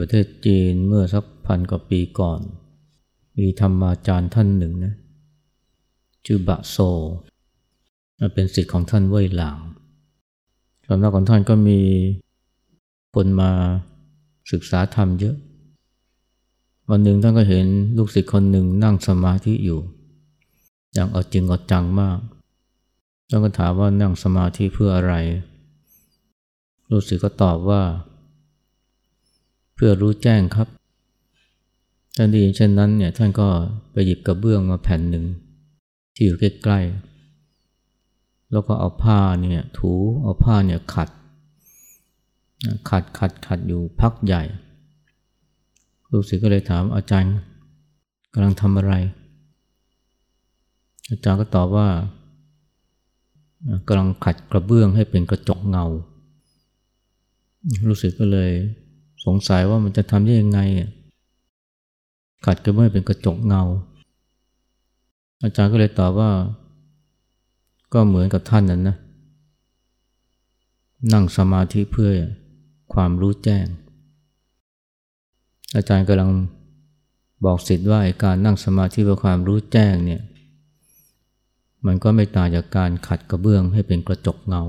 ประเทศจีนเมื่อสักพันกว่าปีก่อน มีธรรมาจารย์ท่านหนึ่งนะชื่อบะโซ เป็นสิทธิ์ของท่านเว่ยหลางสำนักของท่านก็มีคนมาศึกษาธรรมเยอะ วันหนึ่งท่านก็เห็นลูกศิษย์คนหนึ่งนั่งสมาธิอยู่ อย่างเอาจริงเอาจังมากท่านก็ถามว่านั่งสมาธิเพื่ออะไร ลูกศิษย์ก็ตอบว่า พื่อรู้แจ้งครับท่านดีเช่นนั้นเนี่ยท่านก็ไปหยิบกระเบื้องมาแผ่นหนึ่ง ที่อยู่ใกล้ๆ แล้วก็เอาผ้าเนี่ยถูเอาผ้าเนี่ยขัด ขัดขัดขัดอยู่พักใหญ่ ลูกศิษย์ก็เลยถามอาจารย์กำลังทำอะไร อาจารย์ก็ตอบว่ากำลังขัดกระเบื้องให้เป็นกระจกเงา ลูกศิษย์ก็เลย สงสัยว่ามันจะทำได้ยังไง ขัดกระเบื้องเป็นกระจกเงา อาจารย์ก็เลยตอบว่า ก็เหมือนกับท่านนั้นนะ นั่งสมาธิเพื่อความรู้แจ้ง อาจารย์กำลังบอกสิทธิ์ว่าการนั่งสมาธิเพื่อความรู้แจ้งเนี่ย มันก็ไม่ต่างจากการขัดกระเบื้องให้เป็นกระจกเงา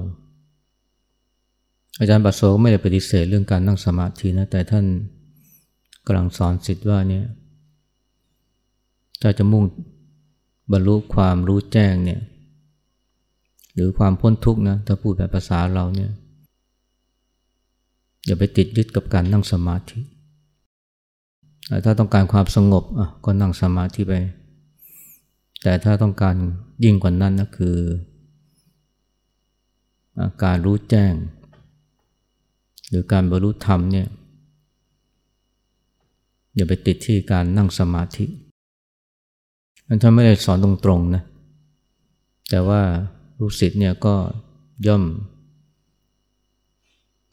อาจารย์บัสโซก็ไม่ได้ปฏิเสธเรื่องการนั่งสมาธินะ แต่ท่านกำลังสอนสิทธิ์ว่าเนี่ยถ้าจะมุ่งบรรลุความรู้แจ้งเนี่ย หรือความพ้นทุกข์นะ ถ้าพูดแบบภาษาเราเนี่ย อย่าไปติดยึดกับการนั่งสมาธิ ถ้าต้องการความสงบอะก็นั่งสมาธิไป แต่ถ้าต้องการยิ่งกว่านั้นนะคือการรู้แจ้ง หรือการบรรลุธรรมเนี่ยอย่าไปติดที่การนั่งสมาธิมันท่านไม่ได้สอนตรงๆนะแต่ว่าลูกศิษย์เนี่ยก็ย่อม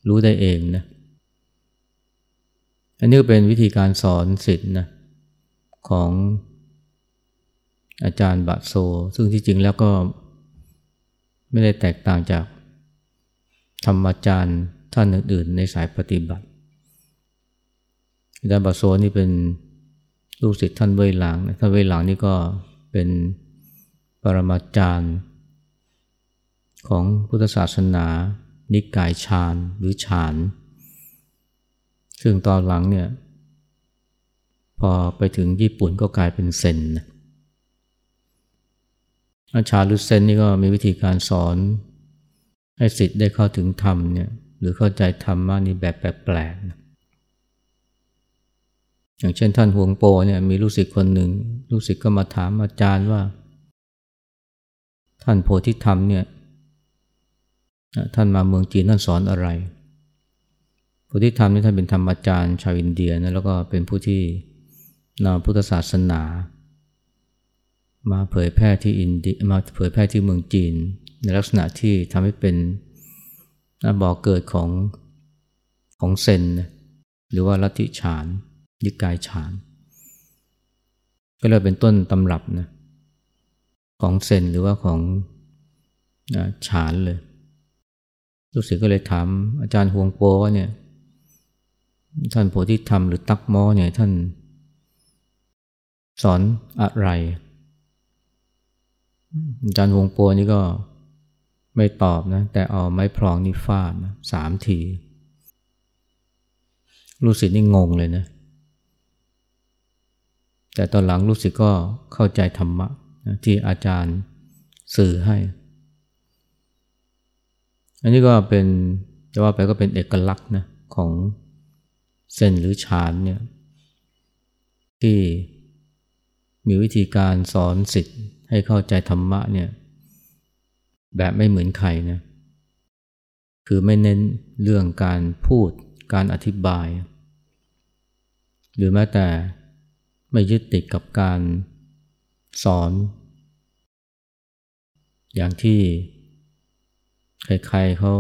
รู้ได้เองนะอันนี้ก็เป็นวิธีการสอนสิทธ์นะของอาจารย์บะโซ ซึ่งที่จริงแล้วก็ไม่ได้แตกต่างจากธรรมอาจารย์ ท่านอื่นๆ ในสายปฏิบัติอาจารย์บะโซนี่เป็นลูกศิษย์ท่านเวยหลังท่านเวยหลังนี่ก็เป็นปรมาจารย์ของพุทธศาสนา นิกายฌานหรือฌาน ซึ่งตอนหลังเนี่ยพอไปถึงญี่ปุ่นก็กลายเป็นเซนนะอาชาหรือเซนนี่ก็มีวิธีการสอนให้สิทธิ์ได้เข้าถึงธรรมเนี่ย หรือเข้าใจธรรมะนี่แบบแปลกๆนะอย่างเช่นท่านหวงโปเนี่ยมีลูกศิษย์คนหนึ่งลูกศิษย์ก็มาถามอาจารย์ว่า ท่านโพธิธรรมเนี่ยท่านมาเมืองจีนท่านสอนอะไรผู้ที่ทำนี่ท่านเป็นธรรมอาจารย์ชาวอินเดียนะแล้วก็เป็นผู้ที่นำพุทธศาสนา มาเผยแพร่ที่อินเดียมาเผยแพร่ที่เมืองจีน ในลักษณะที่ทำให้เป็น บ่อกเกิดของของเซนหรือว่าลัทธิฉานยิกายฉาน ก็เลยเป็นต้นตำรับนะของเซนหรือว่าของฉานเลยลูกศิษย์ก็เลยถามอาจารย์ฮวงโปว่าเนี่ยท่านโพธิธรรมหรือตักมอเนี่ยท่านสอนอะไร อาจารย์ฮวงโปนี่ก็ ไม่ตอบนะแต่เอาไม้พลองนี่ฟาดนะสามที ลูกศิษย์นี่งงเลยนะ แต่ตอนหลังลูกศิษย์ก็เข้าใจธรรมะที่อาจารย์สื่อให้ อันนี้ก็เป็นจะว่าไปก็เป็นเอกลักษณ์นะของเส้นหรือฌานเนี่ยที่มีวิธีการสอนสิทธิ์ให้เข้าใจธรรมะเนี่ย แบบไม่เหมือนใครนะคือไม่เน้นเรื่องการพูดการอธิบาย หรือแม้แต่ไม่ยึดติดกับการสอน อย่างที่ใครๆเขา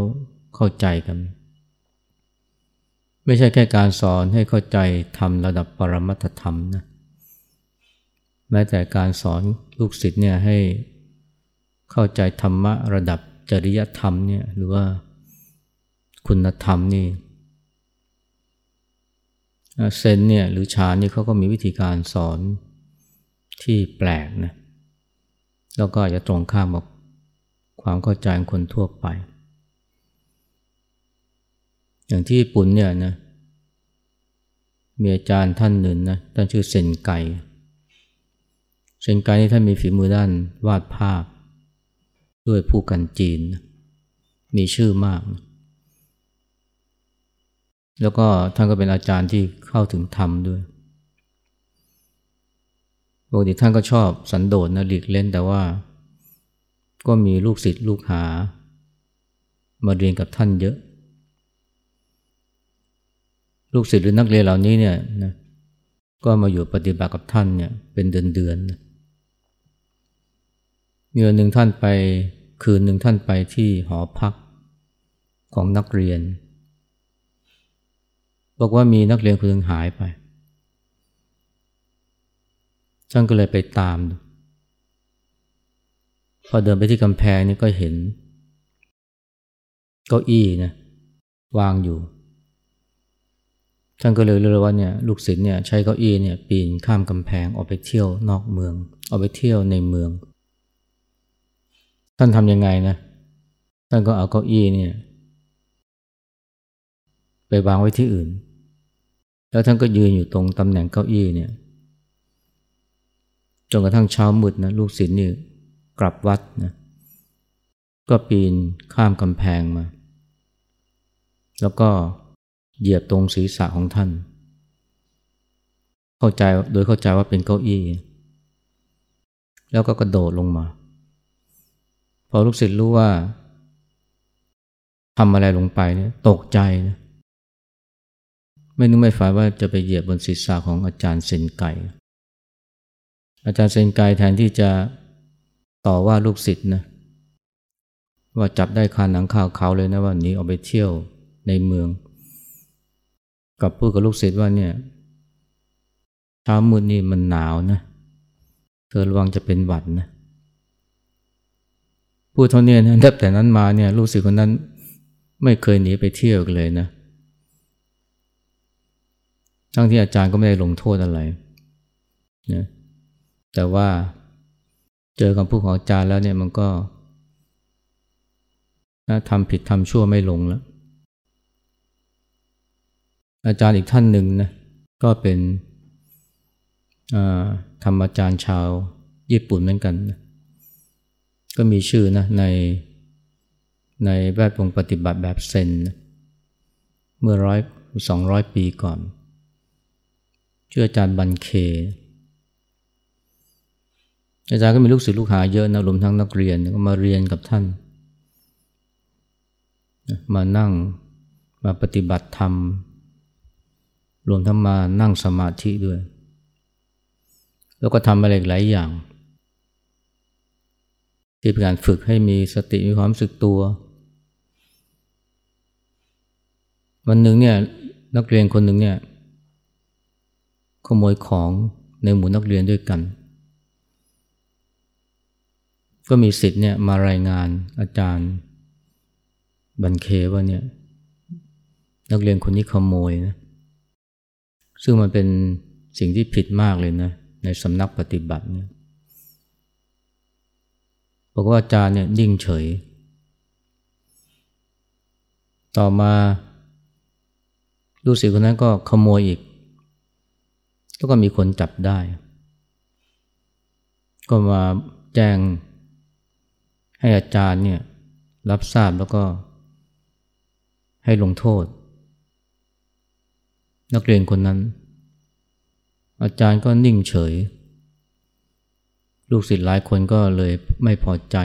เข้าใจกัน ไม่ใช่แค่การสอนให้เข้าใจทำระดับปรมัตธรรมนะแม้แต่การสอนลูกศิษย์เนี่ยให้ เข้าใจธรรมะระดับจริยธรรมเนี่ยหรือว่าคุณธรรมนี่เข้าใจธรรมะนะที่อาจารย์สื่อให้แต่ต้องเซนเนี่ยหรือฌานนี่เขาก็มีวิธีการสอนที่แปลกนะแล้วก็จะตรงข้ามกับความเข้าใจของคนทั่วไป อย่างที่ญี่ปุ่นเนี่ยนะมีอาจารย์ท่านหนึ่งนะท่านชื่อเซนไกเซนไกนี่ท่านมีฝีมือด้านวาดภาพ ด้วยผู้กันจีน มีชื่อมาก แล้วก็ท่านก็เป็นอาจารย์ที่เข้าถึงธรรมด้วยปกติท่านก็ชอบสันโดษนะหลีกเล่นแต่ว่า ก็มีลูกศิษย์ลูกหา มาเรียนกับท่านเยอะ ลูกศิษย์หรือนักเรียนเหล่านี้เนี่ยนะก็มาอยู่ปฏิบัติกับท่านเนี่ยเป็นเดือนๆนะมีวันหนึ่งท่านไป คืนหนึ่งท่านไปที่หอพักของนักเรียน บอกว่ามีนักเรียนคนหนึ่งหายไปช่างก็เลยไปตาม พอเดินไปที่กำแพงนี่ก็เห็นเก้าอี้นะวางอยู่ ท่านก็เลยรู้ว่าเนี่ยลูกศิษย์เนี่ยใช้เก้าอี้เนี่ยปีนข้ามกำแพงออกไปเที่ยวนอกเมือง ออกไปเที่ยวในเมือง ท่านทำยังไงนะ ท่านก็เอาเก้าอี้เนี่ย ไปวางไว้ที่อื่น แล้วท่านก็ยืนอยู่ตรงตำแหน่งเก้าอี้เนี่ย จนกระทั่งเช้ามืดนะลูกศิษย์นี่กลับวัดนะก็ปีนข้ามกำแพงมา แล้วก็เหยียบตรงศีรษะของท่าน เข้าใจโดยเข้าใจว่าเป็นเก้าอี้ แล้วก็กระโดดลงมา พอลูกศิษย์รู้ว่าทำอะไรลงไปเนี่ยตกใจนะไม่นึกไม่ฝันว่าจะไปเหยียบบนศีรษะของอาจารย์เซนไกอาจารย์เซนไกแทนที่จะต่อว่าลูกศิษย์นะว่าจับได้คาหนังข่าวเขาเลยนะว่าหนีออกไปเที่ยวในเมือง กับพูดกับลูกศิษย์ว่าเนี่ยเช้ามืดนี่มันหนาวนะ เธอระวังจะเป็นหวัดนะ พูดเท่านี้นะแต่นั้นมาเนี่ยลูกศิษย์คนนั้นไม่เคยหนีไปเที่ยวเลยนะ ทั้งที่อาจารย์ก็ไม่ได้ลงโทษอะไรนะแต่ว่าเจอคำพูดของอาจารย์แล้วเนี่ยมันก็ทำผิดทำชั่วไม่ลงแล้ว อาจารย์อีกท่านหนึ่งนะก็เป็นธรรมอาจารย์ชาวญี่ปุ่นเหมือนกันนะ ก็มีชื่อนะในในแวดวงปฏิบัติแบบเซนนะเมื่อร้อยสองร้อยปีก่อนชื่ออาจารย์บันเค อาจารย์ก็มีลูกศิษย์ลูกหาเยอะนะรวมทั้งนักเรียนก็มาเรียนกับท่าน มานั่งมาปฏิบัติธรรม รวมทั้งมานั่งสมาธิด้วย แล้วก็ทำอะไรหลายอย่าง ที่เป็นการฝึกให้มีสติมีความสึกตัว วันหนึ่งเนี่ยนักเรียนคนหนึ่งเนี่ยขโมยของในหมู่นักเรียนด้วยกัน ก็มีสิทธิ์เนี่ยมารายงานอาจารย์บันเคว่าเนี่ยนักเรียนคนนี้ขโมยนะซึ่งมันเป็นสิ่งที่ผิดมากเลยนะในสำนักปฏิบัติเนี่ย บอกว่าอาจารย์เนี่ยนิ่งเฉย ต่อมาลูกศิษย์คนนั้นก็ขโมยอีก แล้วก็มีคนจับได้ ก็มาแจ้งให้อาจารย์เนี่ยรับทราบแล้วก็ให้ลงโทษ นักเรียนคนนั้น อาจารย์ก็นิ่งเฉย ลูกศิษย์หลายคนก็เลยไม่พอใจ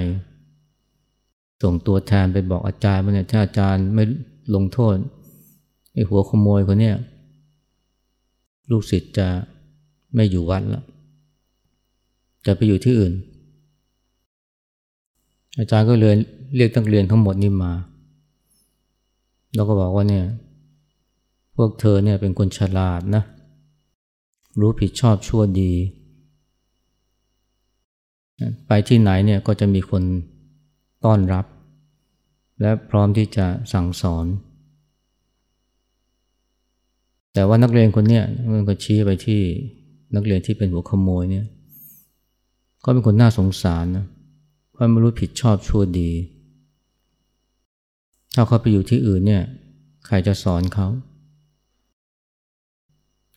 ส่งตัวแทนไปบอกอาจารย์ว่าเนี่ยถ้าอาจารย์ไม่ลงโทษไอ้หัวขโมยคนเนี้ยลูกศิษย์จะไม่อยู่วัดแล้วจะไปอยู่ที่อื่น อาจารย์ก็เลยเรียกนักเรียนทั้งหมดนี่มา แล้วก็บอกว่าเนี่ย พวกเธอเนี่ยเป็นคนฉลาดนะ รู้ผิดชอบชั่วดี ไปที่ไหนเนี่ยก็จะมีคนต้อนรับ และพร้อมที่จะสั่งสอน แต่ว่านักเรียนคนเนี้ยมันก็ชี้ไปที่นักเรียนที่เป็นหัวขโมยเนี่ยก็เป็นคนน่าสงสารนะเพราะไม่รู้ผิดชอบชั่วดี ถ้าเขาไปอยู่ที่อื่นเนี่ยใครจะสอนเขา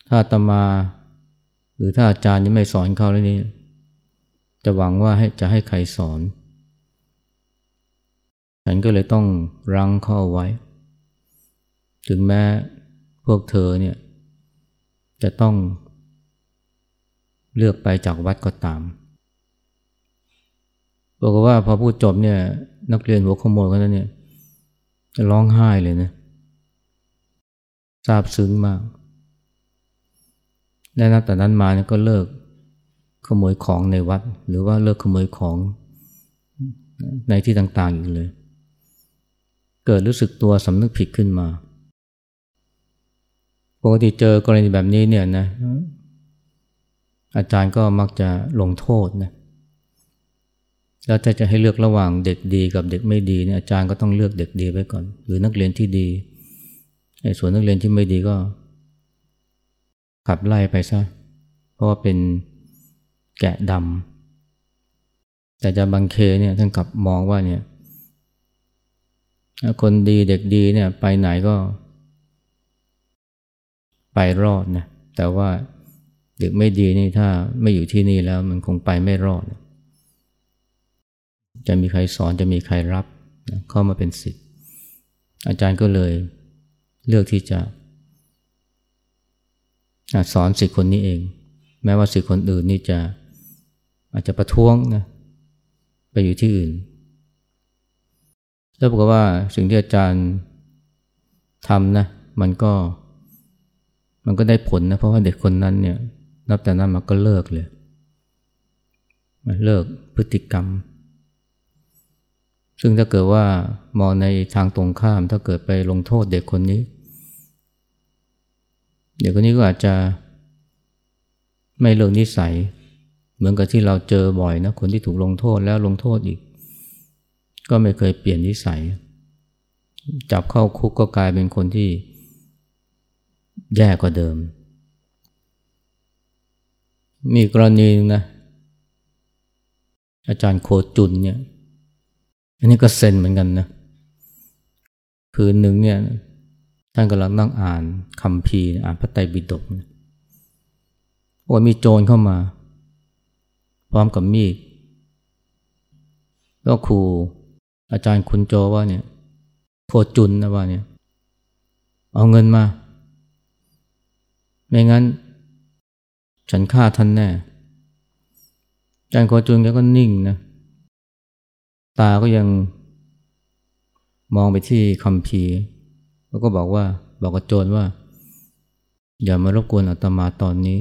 ถ้าตมา หรือถ้าอาจารย์ยังไม่สอนเขาแล้วนี่ จะหวังว่าให้จะให้ใครสอน ฉันก็เลยต้องรั้งเข้าไว้ ถึงแม้พวกเธอเนี่ยจะต้องเลือกไปจากวัดก็ตามบอกว่าพอพูดจบเนี่ยนักเรียนหัวขโมยคนนั้นเนี่ยจะร้องไห้เลยนะซาบซึ้งมากและนับแต่นั้นมาเนี่ยก็เลิก ขโมยของในวัด หรือว่าเลิกขโมยของในที่ต่างๆอีกเลย เกิดรู้สึกตัวสำนึกผิดขึ้นมา ปกติเจอกรณีแบบนี้เนี่ยนะอาจารย์ก็มักจะลงโทษนะแล้วถ้าจะให้เลือกระหว่างเด็กดีกับเด็กไม่ดีเนี่ยอาจารย์ก็ต้องเลือกเด็กดีไว้ก่อน หรือนักเรียนที่ดีไอ้ส่วนนักเรียนที่ไม่ดีก็ขับไล่ไปซะเพราะว่าเป็น แกะดำแต่จะบางเคเนี่ยท่านกลับมองว่าเนี่ยคนดีเด็กดีเนี่ยไปไหนก็ ไปรอดนะแต่ว่าเด็กไม่ดีนี่ถ้าไม่อยู่ที่นี่แล้วมันคงไปไม่รอด จะมีใครสอนจะมีใครรับเข้ามาเป็นสิทธิ์อาจารย์ก็เลยเลือกที่จะสอนสิทธิ์คนนี้เอง แม้ว่าสิทธิ์คนอื่นนี่จะ อาจจะประท้วงนะไปอยู่ที่อื่น แล้วบอกว่าสิ่งที่อาจารย์ทำนะมันก็ มันก็ได้ผลนะเพราะว่าเด็กคนนั้นเนี่ยนับแต่นั้นมาก็เลิกเลยเลิกพฤติกรรม ซึ่งถ้าเกิดว่ามองในทางตรงข้าม ถ้าเกิดไปลงโทษเด็กคนนี้ เด็กคนนี้ก็อาจจะไม่เลิกนิสัย เหมือนกับที่เราเจอบ่อยนะคนที่ถูกลงโทษแล้วลงโทษอีก ก็ไม่เคยเปลี่ยนนิสัย จับเข้าคุกก็กลายเป็นคนที่แย่กว่าเดิม มีกรณีนะ อาจารย์โคจุนเนี่ย อันนี้ก็เซนเหมือนกันนะ คืนหนึ่งเนี่ยท่านกำลังนั่งอ่านคำพีอ่านพระไตรปิฎกว่ามีโจรเข้ามา พร้อมกับมีดแล้วครูอาจารย์คุณโจว่าเนี่ยโคจุนนะว่าเนี่ย เอาเงินมา ไม่งั้น ฉันฆ่าท่านแน่อาจารย์โคจุนแกก็นิ่งนะ ตาก็ยังมองไปที่คำพีแล้วก็บอกว่า บอกกับโจรว่า อย่ามารบกวนอาตมาตอนนี้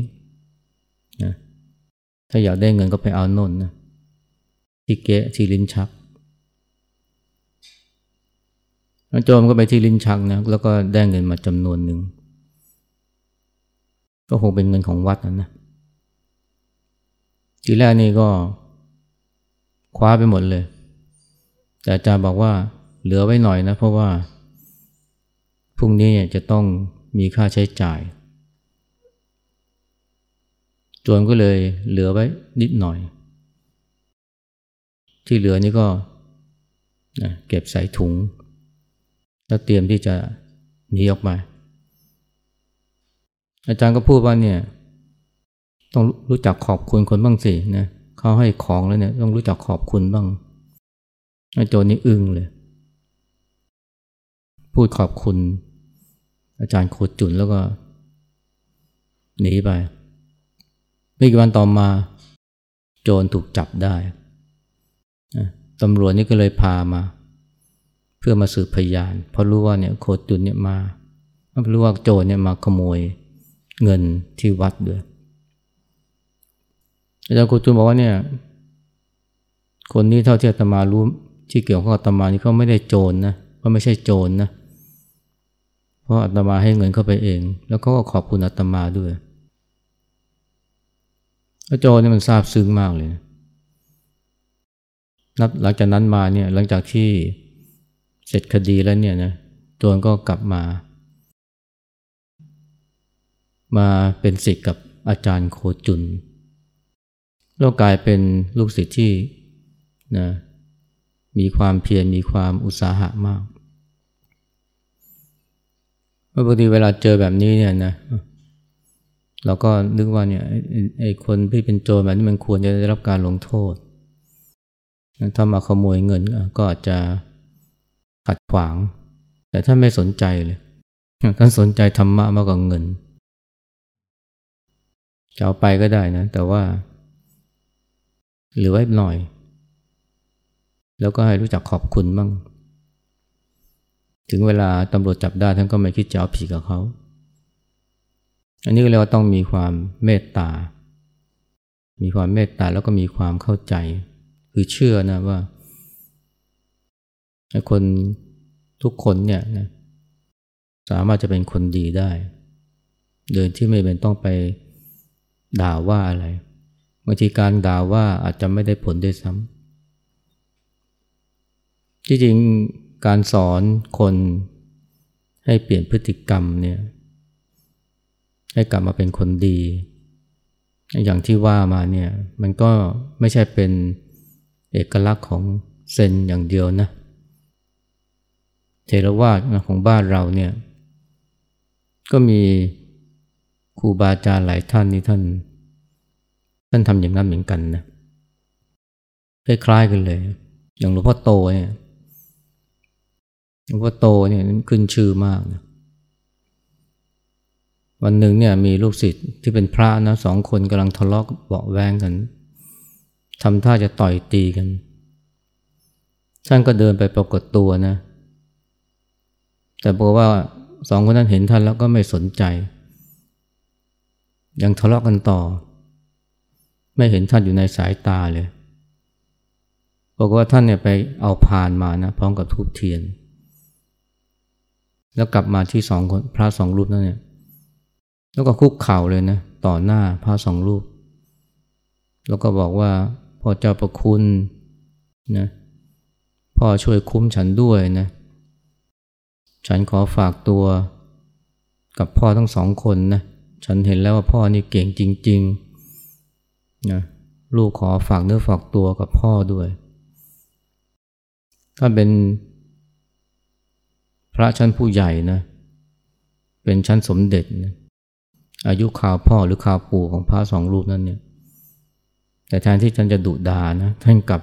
ถ้าอยากได้เงินก็ไปเอาโน่นนะที่เกะที่ลิ้นชักโจรก็ไปที่ลิ้นชักนะแล้วก็ได้เงินมาจำนวนหนึ่ง ก็คงเป็นเงินของวัดนะนะทีแรกนี่ก็คว้าไปหมดเลย แต่อาจารย์บอกว่าเหลือไว้หน่อยนะ เพราะว่าพรุ่งนี้จะต้องมีค่าใช้จ่าย จนก็เลยเหลือไว้นิดหน่อย ที่เหลือนี่ก็เก็บใส่ถุง แล้วเตรียมที่จะหนีออกมา อาจารย์ก็พูดว่าเนี่ย ต้องรู้จักขอบคุณคนบ้างสินะเขาให้ของแล้วเนี่ยต้องรู้จักขอบคุณบ้างไอ้โจรนี่อึ้งเลย พูดขอบคุณ อาจารย์โคจุนแล้วก็หนีไป ไม่กี่วันต่อมา โจรถูกจับได้ตำรวจนี่ก็เลยพามา เพื่อมาสืบพยาน เพราะรู้ว่าเนี่ยโคจุนเนี่ยมารู้ว่าโจรเนี่ยมาขโมยเงินที่วัดด้วยอาจารย์โคจุนบอกว่าเนี่ย คนนี้เท่าที่อาตมารู้ที่เกี่ยวข้องกับอาตมานี่เขาไม่ได้โจรนนะเขาไม่ใช่โจรนนะเพราะอาตมาให้เงินเข้าไปเอง แล้วเขาก็ขอบคุณอาตมาด้วย แล้วโจนี่มันซาบซึ้งมากเลย นับหลังจากนั้นมาเนี่ยหลังจากที่เสร็จคดีแล้วเนี่ยนะโจรก็กลับมา มาเป็นศิษย์กับอาจารย์โคจุน แล้วกลายเป็นลูกศิษย์ที่นะมีความเพียรมีความอุตสาหะมากบางทีเวลาเจอแบบนี้เนี่ยนะ เราก็นึกว่าเนี่ยไอ้คนที่เป็นโจรแบบนี้มันควรจะได้รับการลงโทษ ถ้ามาขโมยเงินก็อาจจะขัดขวาง แต่ถ้าไม่สนใจเลยท่านสนใจธรรมะมากกว่าเงินจะเอาไปก็ได้นะ แต่ว่าเหลือไว้หน่อย แล้วก็ให้รู้จักขอบคุณบ้างถึงเวลาตำรวจจับได้ท่านก็ไม่คิดจะเอาผิดกับเขา อันนี้ก็เรียกว่าต้องมีความเมตตา มีความเมตตาแล้วก็มีความเข้าใจ คือเชื่อนะว่าคนทุกคนเนี่ยนะสามารถจะเป็นคนดีได้ โดยที่ไม่เป็นต้องไปด่าว่าอะไรบางทีการด่าว่าอาจจะไม่ได้ผลด้วยซ้ำที่จริงการสอนคนให้เปลี่ยนพฤติกรรมเนี่ย ให้กลับมาเป็นคนดี อย่างที่ว่ามาเนี่ยมันก็ไม่ใช่เป็นเอกลักษณ์ของเซนอย่างเดียวนะเทรวาสของบ้านเราเนี่ยก็มีครูบาอาจารย์หลายท่านนี่ท่าน ท่านทำอย่างนั้นเหมือนกันนะคล้ายๆกันเลย อย่างหลวงพ่อโตเนี่ยหลวงพ่อโตเนี่ยขึ้นชื่อมากนะ วันหนึ่งเนี่ยมีลูกศิษย์ที่เป็นพระนะสองคนกำลังทะเลาะเบาแวงกันทำท่าจะต่อยตีกัน ท่านก็เดินไปปรากฏตัวนะ แต่บอกว่าสองคนนั้นเห็นท่านแล้วก็ไม่สนใจ ยังทะเลาะกันต่อ ไม่เห็นท่านอยู่ในสายตาเลยบอกว่าท่านเนี่ยไปเอาพานมานะพร้อมกับทูบเทียน แล้วกลับมาที่สองคนพระสองรูปนั่นเนี่ย แล้วก็คุกเข่าเลยนะ ต่อหน้าพระสองรูป แล้วก็บอกว่าพ่อเจ้าประคุณนะพ่อช่วยคุ้มฉันด้วยนะฉันขอฝากตัวกับพ่อทั้งสองคนนะฉันเห็นแล้วว่าพ่อนี่เก่งจริงๆนะลูกขอฝากเนื้อฝากตัวกับพ่อด้วย ถ้าเป็นพระชั้นผู้ใหญ่นะ เป็นชั้นสมเด็จนะ อายุข่าวพ่อหรือข่าวปู่ของพระสองรูปนั้นเนี่ยแต่แทนที่ท่านจะดุดานะท่านกลับ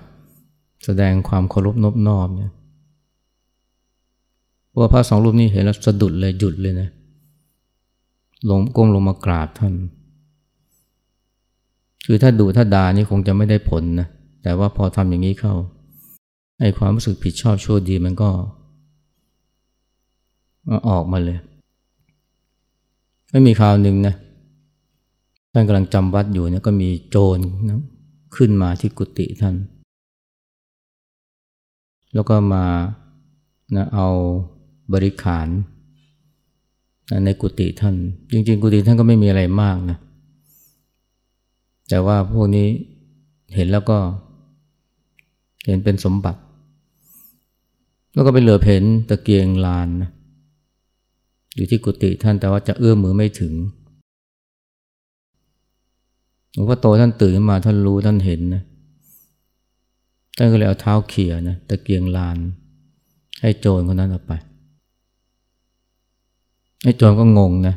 แสดงความเคารพนบนอบเนี่ยว่าพระสองรูปนี้เห็นแล้วสะดุดเลยหยุดเลยนะลงก้มลงมากราบท่าน คือถ้าดุถ้าด่านี่คงจะไม่ได้ผลนะแต่ว่าพอทำอย่างนี้เข้าไอ้ความรู้สึกผิดชอบชั่วดีมันก็ ออกมาเลย ไม่มีข่าวหนึ่งนะท่านกำลังจำวัดอยู่เนี่ยก็มีโจรนะขึ้นมาที่กุฏิท่าน แล้วก็มานะเอาบริขารนะในกุฏิท่าน จริง ๆ กุฏิท่านก็ไม่มีอะไรมากนะแต่ว่าพวกนี้เห็นแล้วก็ เห็นเป็นสมบัติ แล้วก็ไปเหลือเพนตะเกียงลานนะ อยู่ที่กุฏิท่านแต่ว่าจะเอื้อมมือไม่ถึงหลวงพ่อโตท่านตื่นมาท่านรู้ท่านเห็นนะท่านก็เลยเอาเท้าเขี่ยนะตะเกียงลาน ให้โจรคนนั้นเอาไปไอ้โจรก็งงนะ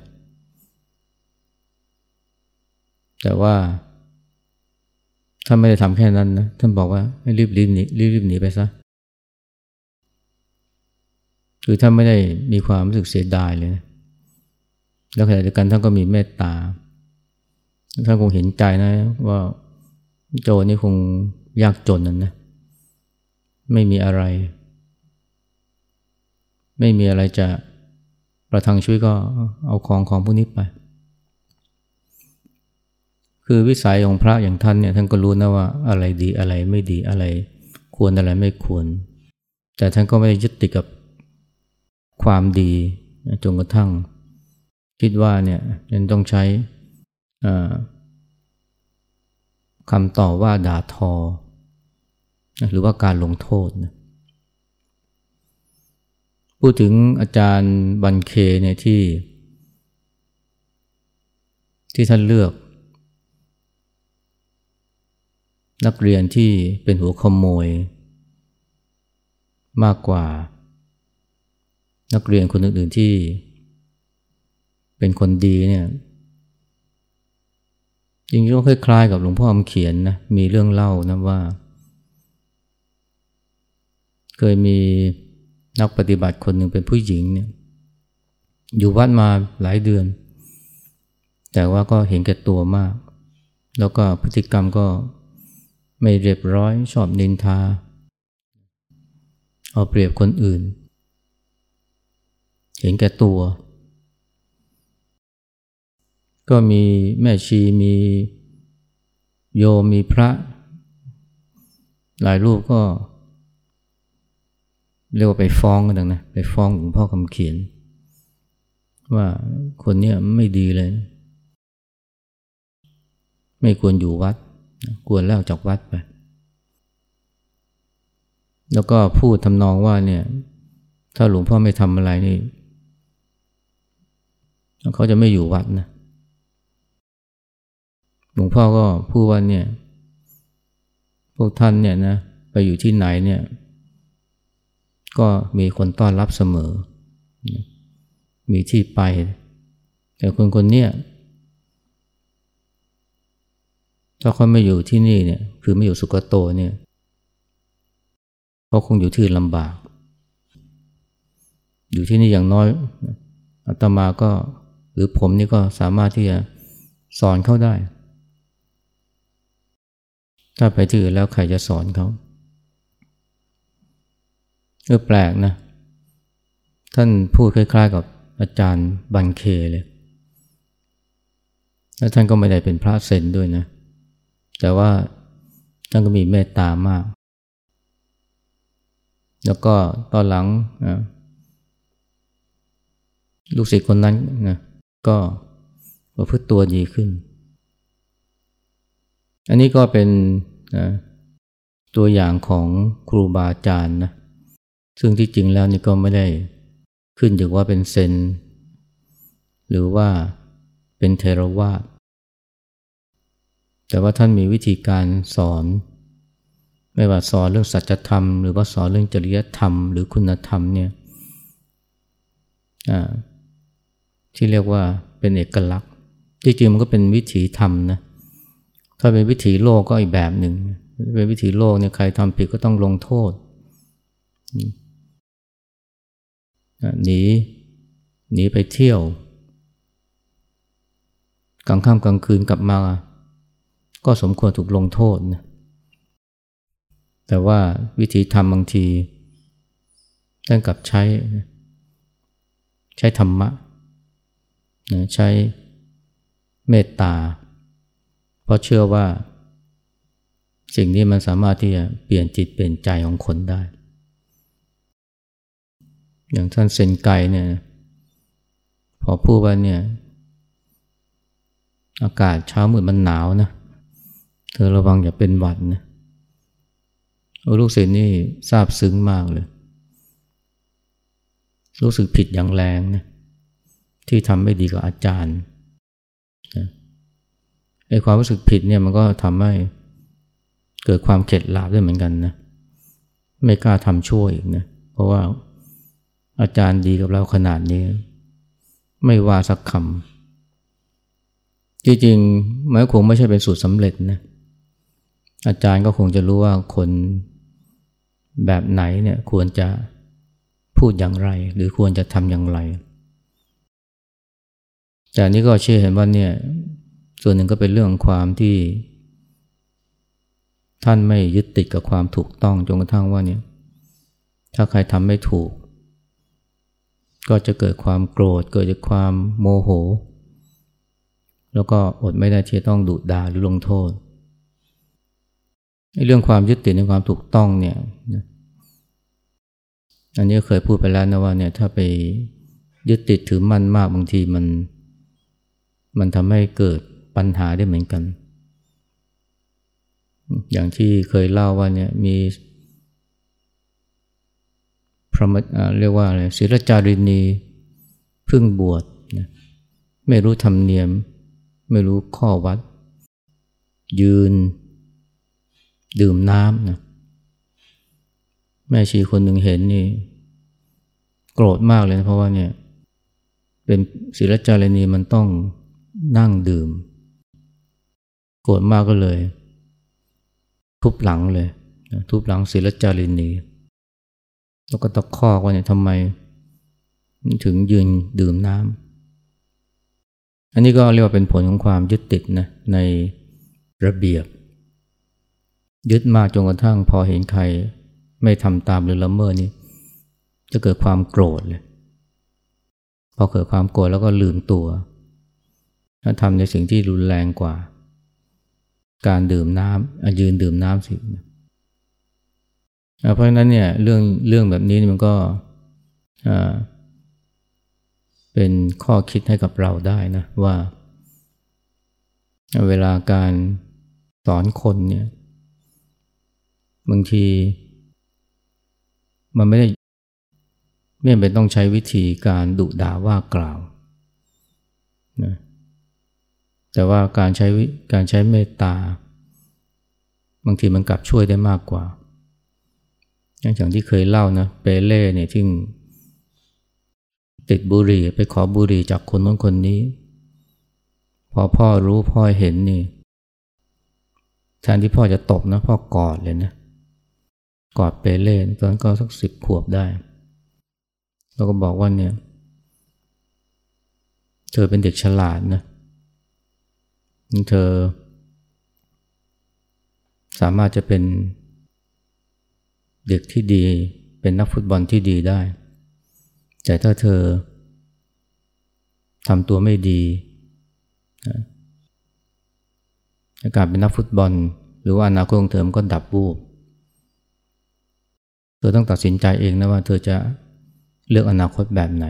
แต่ว่าถ้านไม่ได้ทำแค่นั้นนะ ท่านบอกว่าให้รีบรีบหนีรีบรีบหนีไปซะ คือท่านไม่ได้มีความรู้สึกเสียดายเลยแล้วขณะเดียวกันท่านก็มีเมตตา ท่านคงเห็นใจนะว่าโจนี่คงยากจนนั่นนะ ไม่มีอะไร ไม่มีอะไรจะประทังช่วยก็เอาของของพวกนี้ไป คือวิสัยของพระอย่างท่านเนี่ยท่านก็รู้นะว่าอะไรดีอะไรไม่ดีอะไร ควรอะไรไม่ควร แต่ท่านก็ไม่ได้ยึดติดกับ ความดีจนกระทั่ง คิดว่าเนี่ยยังต้องใช้คำต่อว่าด่าทอ หรือว่าการลงโทษนะพูดถึงอาจารย์บันเคเนี่ยที่ ที่ท่านเลือก นักเรียนที่เป็นหัวขโมย มากกว่า นักเรียนคนอื่นๆที่ เป็นคนดีเนี่ยจริงๆก็คล้ายๆกับหลวงพ่อคำเขียนนะมีเรื่องเล่านะว่า เคยมีนักปฏิบัติคนหนึ่งเป็นผู้หญิงเนี่ยอยู่วัดมาหลายเดือน แต่ว่าก็เห็นแก่ตัวมาก แล้วก็พฤติกรรมก็ไม่เรียบร้อยชอบนินทา เอาเปรียบคนอื่น เห็นแก่ตัว ก็มีแม่ชีมีโยมมีพระ หลายรูปก็เรียกว่าไปฟ้องกันนะไปฟ้องหลวงพ่อคำเขียน ว่าคนนี้ไม่ดีเลย ไม่ควรอยู่วัด ควรแล้วจากวัดไป แล้วก็พูดทำนองว่าเนี่ย ถ้าหลวงพ่อไม่ทำอะไรนี่ เขาจะไม่อยู่วัดนะหลวงพ่อก็พูดว่าเนี่ย พวกท่านเนี่ยนะไปอยู่ที่ไหนเนี่ย ก็มีคนต้อนรับเสมอ มีที่ไป แต่คนคนนี้ถ้าเขาไม่อยู่ที่นี่เนี่ย คือไม่อยู่สุกโตเนี่ยเขาคงอยู่ที่ลำบาก อยู่ที่นี่อย่างน้อยอาตมาก็ หรือผมนี่ก็สามารถที่จะสอนเขาได้ ถ้าไปที่อื่นแล้วใครจะสอนเขาเออแปลกนะ ท่านพูดคล้ายๆกับอาจารย์บันเคเลย แล้วท่านก็ไม่ได้เป็นพระเซนด้วยนะ แต่ว่าท่านก็มีเมตตามาก แล้วก็ตอนหลังลูกศิษย์คนนั้นนะ ก็ประพฤติตัวดีขึ้น อันนี้ก็เป็นนะตัวอย่างของครูบาอาจารย์นะซึ่งที่จริงแล้วนี่ก็ไม่ได้ขึ้นอยู่ว่าเป็นเซน หรือว่าเป็นเทรวาสแต่ว่าท่านมีวิธีการสอน ไม่ว่าสอนเรื่องสัจธรรม หรือว่าสอนเรื่องจริยธรรม หรือคุณธรรมเนี่ย ที่เรียกว่าเป็นเอกลักษณ์ ที่จริงมันก็เป็นวิถีธรรมนะถ้าเป็นวิถีโลกก็อีกแบบหนึ่งเป็นวิถีโลกเนี่ยใครทำผิดก็ต้องลงโทษหนีหนีไปเที่ยว กลางค่ำกลางคืนกลับมา ก็สมควรถูกลงโทษนะแต่ว่าวิธีทำบางทีท่านกับใช้ ใช้ธรรมะ ใช้เมตตา เพราะเชื่อว่า สิ่งนี้มันสามารถที่จะเปลี่ยนจิตเปลี่ยนใจของคนได้ อย่างท่านเซนไกเนี่ยพอพูดว่าเนี่ย อากาศเช้ามืดมันหนาวนะ เธอระวังอย่าเป็นหวัดนะลูกศิษย์นี่ซาบซึ้งมากเลย รู้สึกผิดอย่างแรงนะ ที่ทำไม่ดีกับอาจารย์ไอ้ความรู้สึกผิดเนี่ยมันก็ทำให้เกิดความเข็ดหลาบด้วยเหมือนกันนะไม่กล้าทำชั่วอีกนะเพราะว่าอาจารย์ดีกับเราขนาดนี้ ไม่ว่าสักคำจริงๆมันคงไม่ใช่เป็นสูตรสำเร็จนะอาจารย์ก็คงจะรู้ว่าคนแบบไหนเนี่ยควรจะพูดอย่างไร หรือควรจะทำอย่างไร แต่นี้ก็เชื่อเห็นว่าเนี่ยส่วนหนึ่งก็เป็นเรื่องของความที่ ท่านไม่ยึดติดกับความถูกต้องจนกระทั่งว่าเนี่ย ถ้าใครทำไม่ถูก ก็จะเกิดความโกรธ เกิดจากความโมโห แล้วก็อดไม่ได้ที่จะต้องดุด่าหรือลงโทษเรื่องความยึดติดในความถูกต้องเนี่ยอันนี้เคยพูดไปแล้วนะว่าเนี่ยถ้าไปยึดติดถือมั่นมากบางทีมัน มันทำให้เกิดปัญหาได้เหมือนกัน อย่างที่เคยเล่าว่าเนี่ยมีพระมเรียกว่าอะไรศิลจารินีพึ่งบวชนะไม่รู้ธรรมเนียม ไม่รู้ข้อวัด ยืน ดื่มน้ำนะแม่ชีคนหนึ่งเห็นนี่ โกรธมากเลยนะเพราะว่าเนี่ย เป็นศิลจารณีมันต้อง นั่งดื่ม โกรธมากก็เลย ทุบหลังเลย ทุบหลังศิลจารินีแล้วก็ตะคอกว่าเนี่ยทำไม ถึงยืนดื่มน้ำอันนี้ก็เรียกว่าเป็นผลของความยึดติดนะในระเบียบ ยึดมากจนกระทั่งพอเห็นใคร ไม่ทำตามหรือละเมิดนี่จะเกิดความโกรธเลยพอเกิดความโกรธแล้วก็ลืมตัวแล้ว ทำในสิ่งที่รุนแรงกว่า การดื่มน้ำยืนดื่มน้ำสิเพราะฉะนั้นเนี่ยเรื่องเรื่องแบบนี้มันก็เป็นข้อคิดให้กับเราได้นะว่า เวลาการสอนคนเนี่ยบางที มันไม่ได้ไม่เป็นต้องใช้วิธีการดุด่าว่ากล่าวนะ แต่ว่าการใช้การใช้เมตตา บางทีมันกลับช่วยได้มากกว่า อย่างที่เคยเล่านะเปเล่เนี่ยที่ติดบุหรี่ไปขอบุหรี่จากคนน้นคนนี้ พอพ่อรู้พ่อเห็นนี่แทนที่พ่อจะตบนะพ่อกอดเลยนะกอดเปเล่ตอนนั้นก็สักสิบขวบได้ แล้วก็บอกว่าเนี่ย เธอเป็นเด็กฉลาดนะเเธอ สามารถจะเป็นเด็กที่ดี เป็นนักฟุตบอลที่ดีได้ แต่ถ้าเธอทำตัวไม่ดีการเป็นนักฟุตบอล หรือว่าอนาคตของเธอมันก็ดับบูบเธอต้องตัดสินใจเองนะว่าเธอจะเลือกอนาคตแบบไหน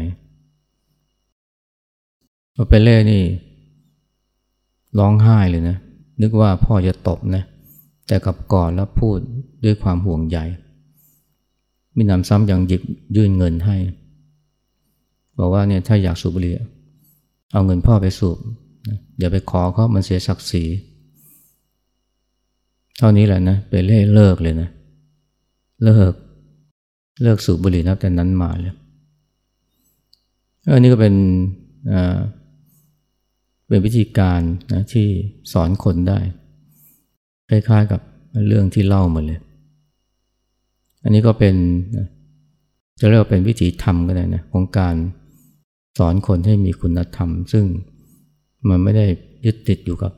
พอเปเล่นี่ ร้องไห้เลยนะ นึกว่าพ่อจะตบนะ แต่กับกอดแล้วพูดด้วยความห่วงใยมีนำซ้ำยังหยิบยื่นเงินให้ บอกว่าเนี่ยถ้าอยากสูบบุหรี่เอาเงินพ่อไปสูบอย่าไปขอเขามันเสียศักดิ์ศรี เท่านี้แหละนะเปเล่เลิกเลยนะ เลิก เลิกสูบบุหรี่นับแต่นั้นมาเลยอันนี้ก็เป็น เป็นวิธีการนะที่สอนคนได้ คล้ายๆกับเรื่องที่เล่ามาเลย อันนี้ก็เป็นจะเรียกว่าเป็นวิธีธรรมก็ได้นะของการสอนคนให้มีคุณธรรม ซึ่งมันไม่ได้ยึดติดอยู่กับ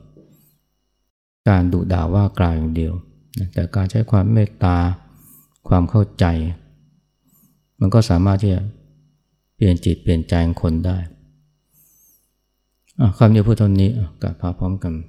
การดุด่าว่ากล่าวอย่างเดียว แต่การใช้ความเมตตาความเข้าใจ มันก็สามารถที่จะเปลี่ยนจิตเปลี่ยนใจคนได้ คำนี้พูดเท่านี้กับพาพร้อมกัน